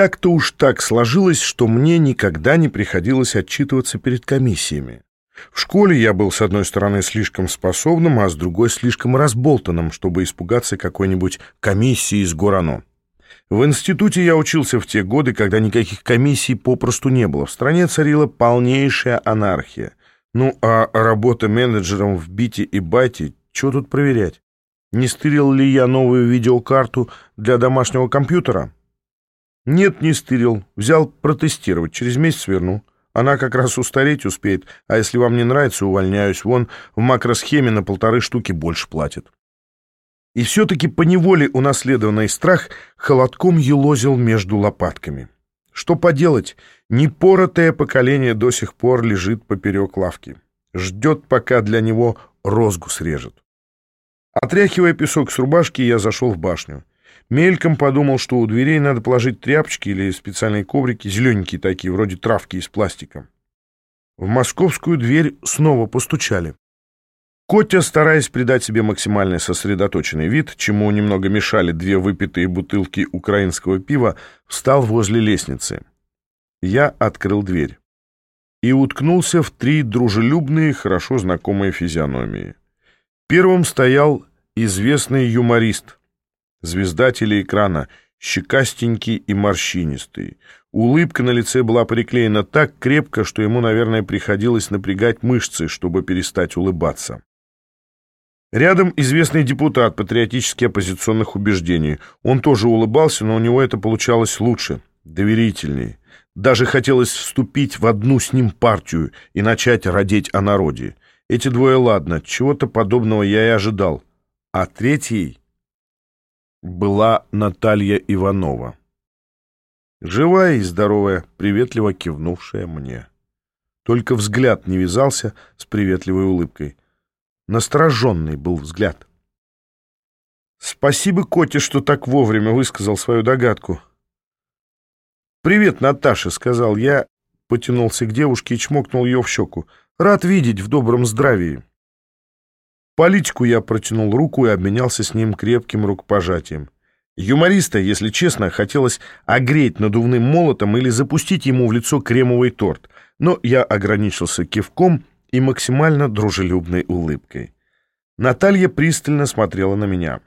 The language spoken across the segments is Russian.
Как-то уж так сложилось, что мне никогда не приходилось отчитываться перед комиссиями. В школе я был, с одной стороны, слишком способным, а с другой — слишком разболтанным, чтобы испугаться какой-нибудь комиссии из Горано. В институте я учился в те годы, когда никаких комиссий попросту не было. В стране царила полнейшая анархия. Ну, а работа менеджером в Бите и Байте, что тут проверять? Не стырил ли я новую видеокарту для домашнего компьютера? Нет, не стырил. Взял протестировать. Через месяц верну. Она как раз устареть успеет, а если вам не нравится, увольняюсь. Вон в макросхеме на полторы штуки больше платят. И все-таки поневоле унаследованный страх холодком елозил между лопатками. Что поделать, непоротое поколение до сих пор лежит поперек лавки. Ждет, пока для него розгу срежет. Отряхивая песок с рубашки, я зашел в башню. Мельком подумал, что у дверей надо положить тряпочки или специальные коврики, зелененькие такие, вроде травки из пластика. В московскую дверь снова постучали. Котя, стараясь придать себе максимально сосредоточенный вид, чему немного мешали две выпитые бутылки украинского пива, встал возле лестницы. Я открыл дверь и уткнулся в три дружелюбные, хорошо знакомые физиономии. Первым стоял известный юморист, звезда телеэкрана, щекастенький и морщинистый. Улыбка на лице была приклеена так крепко, что ему, наверное, приходилось напрягать мышцы, чтобы перестать улыбаться. Рядом известный депутат патриотически оппозиционных убеждений. Он тоже улыбался, но у него это получалось лучше, доверительнее. Даже хотелось вступить в одну с ним партию и начать родить о народе. Эти двое, ладно, чего-то подобного я и ожидал. А третьей была Наталья Иванова. Живая и здоровая, приветливо кивнувшая мне. Только взгляд не вязался с приветливой улыбкой. Настороженный был взгляд. «Спасибо, Коте, что так вовремя высказал свою догадку». «Привет, Наташа», — сказал я, потянулся к девушке и чмокнул ее в щеку. «Рад видеть в добром здравии». Политику я протянул руку и обменялся с ним крепким рукопожатием. Юмориста, если честно, хотелось огреть надувным молотом или запустить ему в лицо кремовый торт, но я ограничился кивком и максимально дружелюбной улыбкой. Наталья пристально смотрела на меня.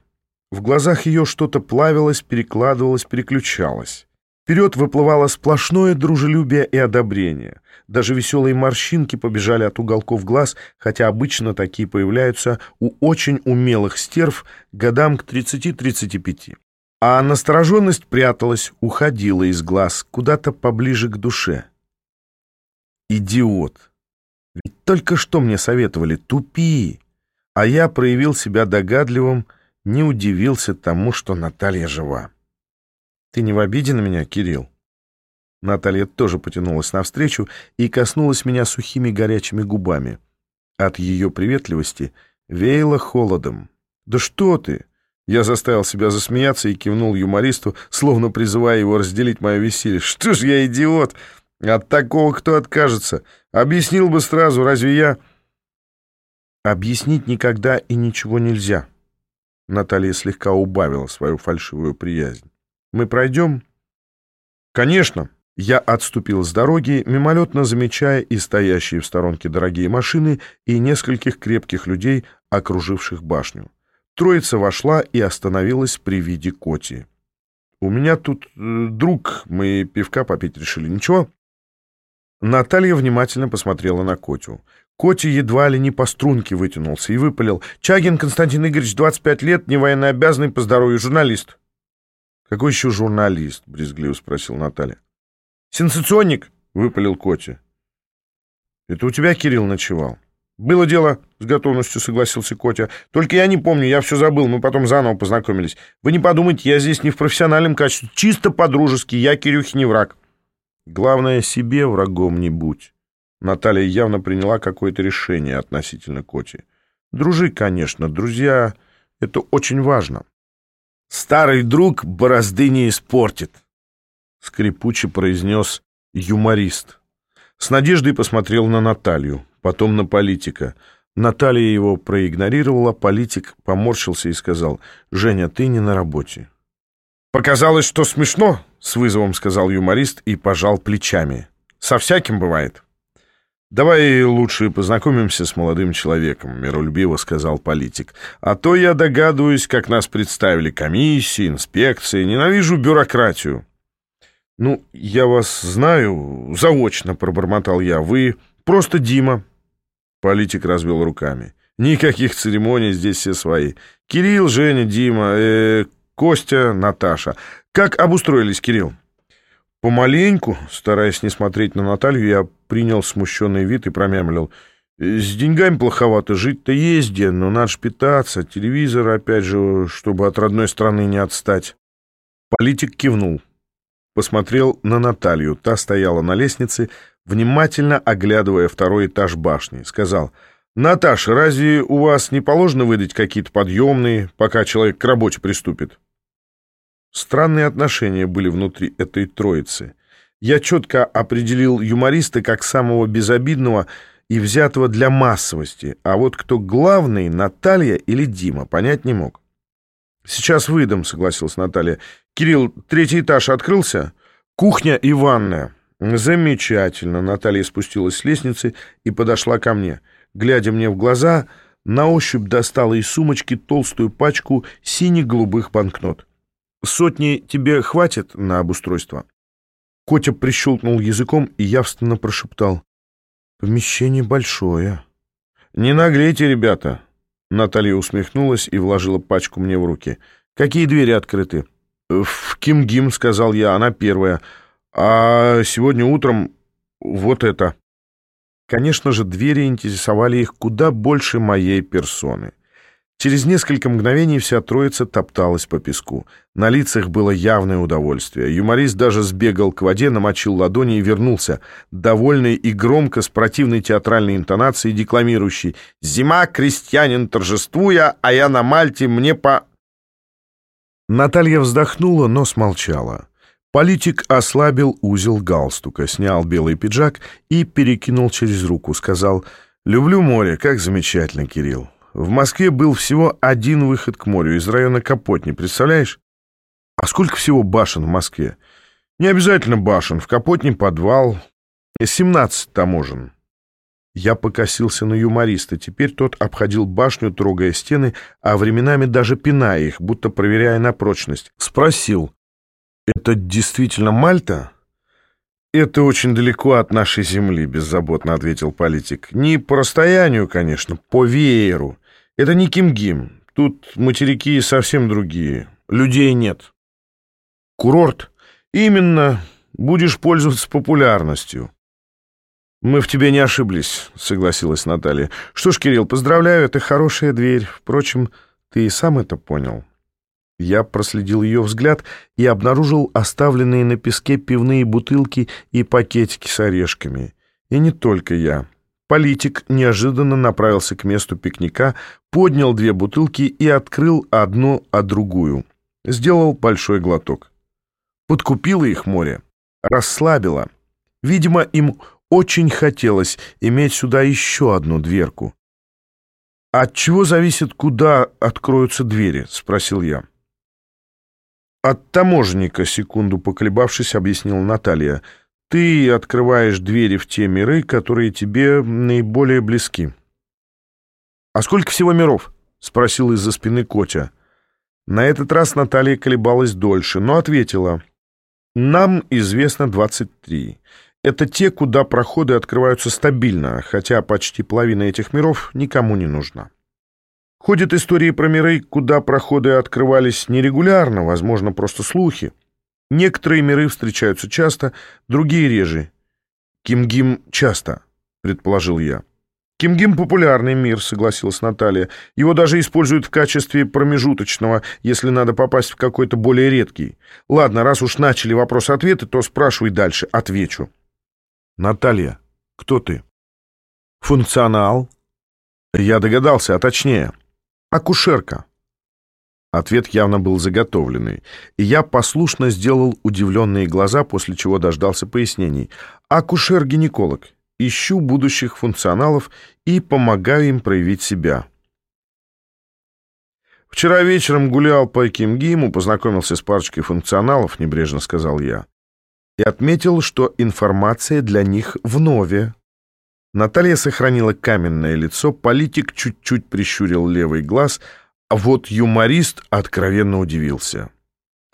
В глазах ее что-то плавилось, перекладывалось, переключалось. Вперед выплывало сплошное дружелюбие и одобрение. Даже веселые морщинки побежали от уголков глаз, хотя обычно такие появляются у очень умелых стерв годам к 30-35. А настороженность пряталась, уходила из глаз, куда-то поближе к душе. «Идиот!» Ведь только что мне советовали «тупи», а я проявил себя догадливым, не удивился тому, что Наталья жива. «Ты не в обиде на меня, Кирилл?» Наталья тоже потянулась навстречу и коснулась меня сухими горячими губами. От ее приветливости веяло холодом. «Да что ты!» Я заставил себя засмеяться и кивнул юмористу, словно призывая его разделить мое веселье. «Что ж я идиот! От такого кто откажется? Объяснил бы сразу, разве я...» «Объяснить никогда и ничего нельзя». Наталья слегка убавила свою фальшивую приязнь. «Мы пройдем?» «Конечно». Я отступил с дороги, мимолетно замечая и стоящие в сторонке дорогие машины, и нескольких крепких людей, окруживших башню. Троица вошла и остановилась при виде Коти. «У меня тут э, друг, мы пивка попить решили. Ничего?» Наталья внимательно посмотрела на Котю. Котя едва ли не по струнке вытянулся и выпалил. «Чагин Константин Игоревич, 25 лет, не военнообязанный по здоровью, журналист». «Какой еще журналист?» — брезгливо спросил Наталья. «Сенсационник!» — выпалил Котя. «Это у тебя Кирилл ночевал?» «Было дело», — с готовностью согласился Котя. «Только я не помню, я все забыл, мы потом заново познакомились. Вы не подумайте, я здесь не в профессиональном качестве, чисто по-дружески, я Кирюхе не враг». Главное, себе врагом не будь. Наталья явно приняла какое-то решение относительно Коти. Дружи, конечно, друзья, это очень важно. Старый друг борозды не испортит, скрипуче произнес юморист. С надеждой посмотрел на Наталью, потом на политика. Наталья его проигнорировала, политик поморщился и сказал, «Женя, ты не на работе». «Показалось, что смешно», — с вызовом сказал юморист и пожал плечами. «Со всяким бывает». «Давай лучше познакомимся с молодым человеком», — миролюбиво сказал политик. «А то я догадываюсь, как нас представили комиссии, инспекции. Ненавижу бюрократию». «Ну, я вас знаю, заочно», — пробормотал я. «Вы просто Дима». Политик развел руками. «Никаких церемоний, здесь все свои. Кирилл, Женя, Дима, э, Костя, Наташа. Как обустроились, Кирилл?» Помаленьку, стараясь не смотреть на Наталью, я принял смущенный вид и промямлил. «С деньгами плоховато, жить-то есть но надо ж питаться, телевизор, опять же, чтобы от родной страны не отстать». Политик кивнул. Посмотрел на Наталью. Та стояла на лестнице, внимательно оглядывая второй этаж башни. Сказал, «Наташа, разве у вас не положено выдать какие-то подъемные, пока человек к работе приступит?» Странные отношения были внутри этой троицы. Я четко определил юмориста как самого безобидного и взятого для массовости, а вот кто главный, Наталья или Дима, понять не мог. «Сейчас выдам», — согласилась Наталья. «Кирилл, третий этаж открылся? Кухня и ванная». «Замечательно», — Наталья спустилась с лестницы и подошла ко мне. Глядя мне в глаза, на ощупь достала из сумочки толстую пачку сине-голубых банкнот. Сотни тебе хватит на обустройство?» Котя прищелкнул языком и явственно прошептал. «Помещение большое». «Не наглейте, ребята!» Наталья усмехнулась и вложила пачку мне в руки. «Какие двери открыты?» «В Кимгим», — сказал я, — «она первая. А сегодня утром вот это». Конечно же, двери интересовали их куда больше моей персоны. Через несколько мгновений вся троица топталась по песку. На лицах было явное удовольствие. Юморист даже сбегал к воде, намочил ладони и вернулся, довольный и громко, с противной театральной интонацией, декламирующий «Зима, крестьянин, торжествуя, а я на Мальте, мне по...» Наталья вздохнула, но смолчала. Политик ослабил узел галстука, снял белый пиджак и перекинул через руку. Сказал «Люблю море, как замечательно, Кирилл. В Москве был всего один выход к морю из района Капотни, представляешь? А сколько всего башен в Москве? Не обязательно башен, в Капотне подвал. 17 таможен. Я покосился на юмориста. Теперь тот обходил башню, трогая стены, а временами даже пиная их, будто проверяя на прочность. Спросил, «Это действительно Мальта?» «Это очень далеко от нашей земли», — беззаботно ответил политик. «Не по расстоянию, конечно, по вееру. Это не Кимгим. Тут материки совсем другие. Людей нет. Курорт? Именно. Будешь пользоваться популярностью. Мы в тебе не ошиблись, согласилась Наталья. Что ж, Кирилл, поздравляю, это хорошая дверь. Впрочем, ты и сам это понял. Я проследил ее взгляд и обнаружил оставленные на песке пивные бутылки и пакетики с орешками. И не только я. Политик неожиданно направился к месту пикника, поднял две бутылки и открыл одну, а другую. Сделал большой глоток. Подкупило их море, расслабило. Видимо, им очень хотелось иметь сюда еще одну дверку. «От чего зависит, куда откроются двери?» — спросил я. «От таможенника», — секунду поколебавшись, объяснила Наталья. «Ты открываешь двери в те миры, которые тебе наиболее близки». «А сколько всего миров?» — спросил из-за спины Котя. На этот раз Наталья колебалась дольше, но ответила. «Нам известно 23. Это те, куда проходы открываются стабильно, хотя почти половина этих миров никому не нужна. Ходят истории про миры, куда проходы открывались нерегулярно, возможно, просто слухи. Некоторые миры встречаются часто, другие реже. Кимгим часто, предположил я. Кимгим — популярный мир, согласилась Наталья. Его даже используют в качестве промежуточного, если надо попасть в какой-то более редкий. Ладно, раз уж начали вопрос-ответы, то спрашивай дальше, отвечу. Наталья, кто ты? Функционал. Я догадался, а точнее, акушерка. Ответ явно был заготовленный, и я послушно сделал удивленные глаза, после чего дождался пояснений. Акушер-гинеколог ищу будущих функционалов и помогаю им проявить себя. Вчера вечером гулял по Кимгиму, познакомился с парочкой функционалов, небрежно сказал я, и отметил, что информация для них в нове. Наталья сохранила каменное лицо, политик чуть-чуть прищурил левый глаз, а вот юморист откровенно удивился.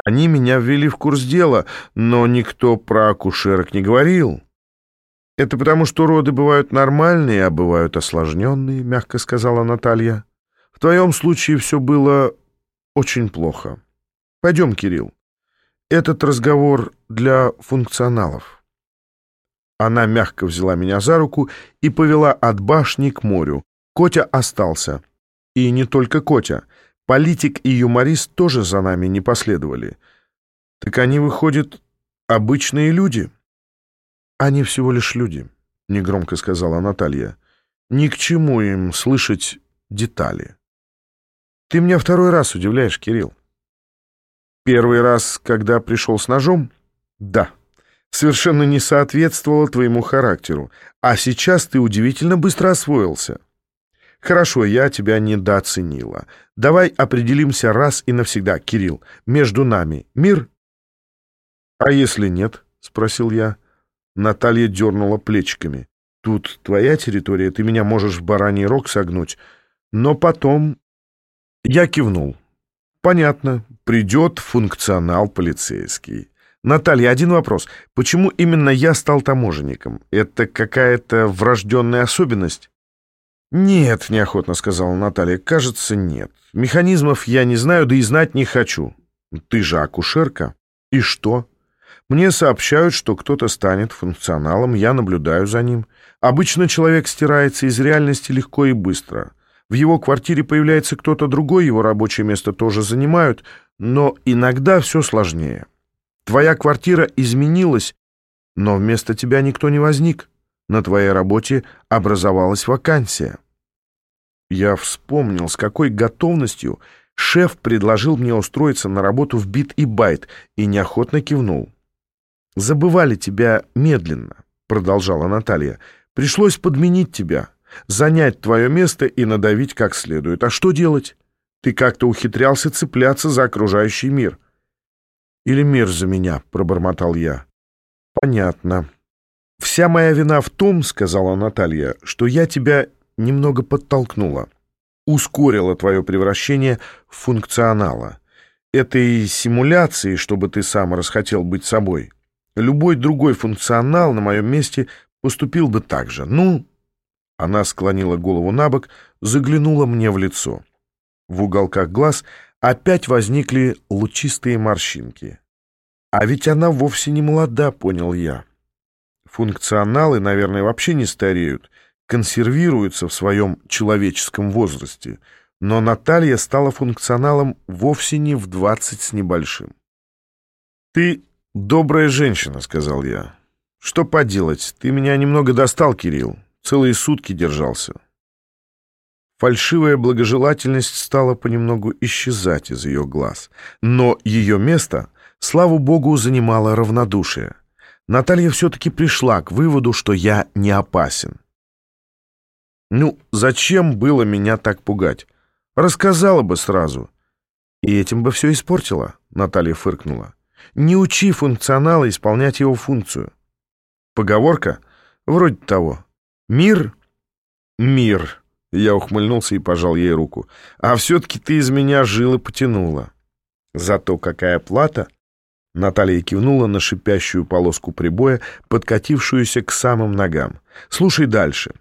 Они меня ввели в курс дела, но никто про акушерок не говорил. «Это потому, что роды бывают нормальные, а бывают осложненные», — мягко сказала Наталья. «В твоем случае все было очень плохо. Пойдем, Кирилл. Этот разговор для функционалов». Она мягко взяла меня за руку и повела от башни к морю. Котя остался. И не только Котя. Политик и юморист тоже за нами не последовали. Так они, выходят, обычные люди». «Они всего лишь люди», — негромко сказала Наталья. «Ни к чему им слышать детали». «Ты меня второй раз удивляешь, Кирилл». «Первый раз, когда пришел с ножом?» «Да. Совершенно не соответствовало твоему характеру. А сейчас ты удивительно быстро освоился». «Хорошо, я тебя недооценила. Давай определимся раз и навсегда, Кирилл. Между нами мир?» «А если нет?» — спросил я. Наталья дернула плечиками. «Тут твоя территория, ты меня можешь в бараний рог согнуть. Но потом...» Я кивнул. «Понятно. Придет функционал полицейский». «Наталья, один вопрос. Почему именно я стал таможенником? Это какая-то врожденная особенность?» «Нет», — неохотно сказала Наталья, — «кажется, нет. Механизмов я не знаю, да и знать не хочу. Ты же акушерка. И что?» Мне сообщают, что кто-то станет функционалом, я наблюдаю за ним. Обычно человек стирается из реальности легко и быстро. В его квартире появляется кто-то другой, его рабочее место тоже занимают, но иногда все сложнее. Твоя квартира изменилась, но вместо тебя никто не возник. На твоей работе образовалась вакансия. Я вспомнил, с какой готовностью шеф предложил мне устроиться на работу в бит и байт, и неохотно кивнул. «Забывали тебя медленно», — продолжала Наталья. «Пришлось подменить тебя, занять твое место и надавить как следует. А что делать? Ты как-то ухитрялся цепляться за окружающий мир». «Или мир за меня», — пробормотал я. «Понятно. Вся моя вина в том, — сказала Наталья, — что я тебя немного подтолкнула, ускорила твое превращение в функционала. Этой симуляции, чтобы ты сам расхотел быть собой». Любой другой функционал на моем месте поступил бы так же. Ну, она склонила голову на бок, заглянула мне в лицо. В уголках глаз опять возникли лучистые морщинки. А ведь она вовсе не молода, понял я. Функционалы, наверное, вообще не стареют, консервируются в своем человеческом возрасте. Но Наталья стала функционалом вовсе не в двадцать с небольшим. «Ты «Добрая женщина», — сказал я. «Что поделать, ты меня немного достал, Кирилл. Целые сутки держался». Фальшивая благожелательность стала понемногу исчезать из ее глаз. Но ее место, слава богу, занимало равнодушие. Наталья все-таки пришла к выводу, что я не опасен. «Ну, зачем было меня так пугать? Рассказала бы сразу». «И этим бы все испортила», — Наталья фыркнула. Не учи функционала исполнять его функцию. Поговорка? Вроде того. Мир? Мир. Я ухмыльнулся и пожал ей руку. А все-таки ты из меня жил и потянула. Зато какая плата? Наталья кивнула на шипящую полоску прибоя, подкатившуюся к самым ногам. Слушай дальше.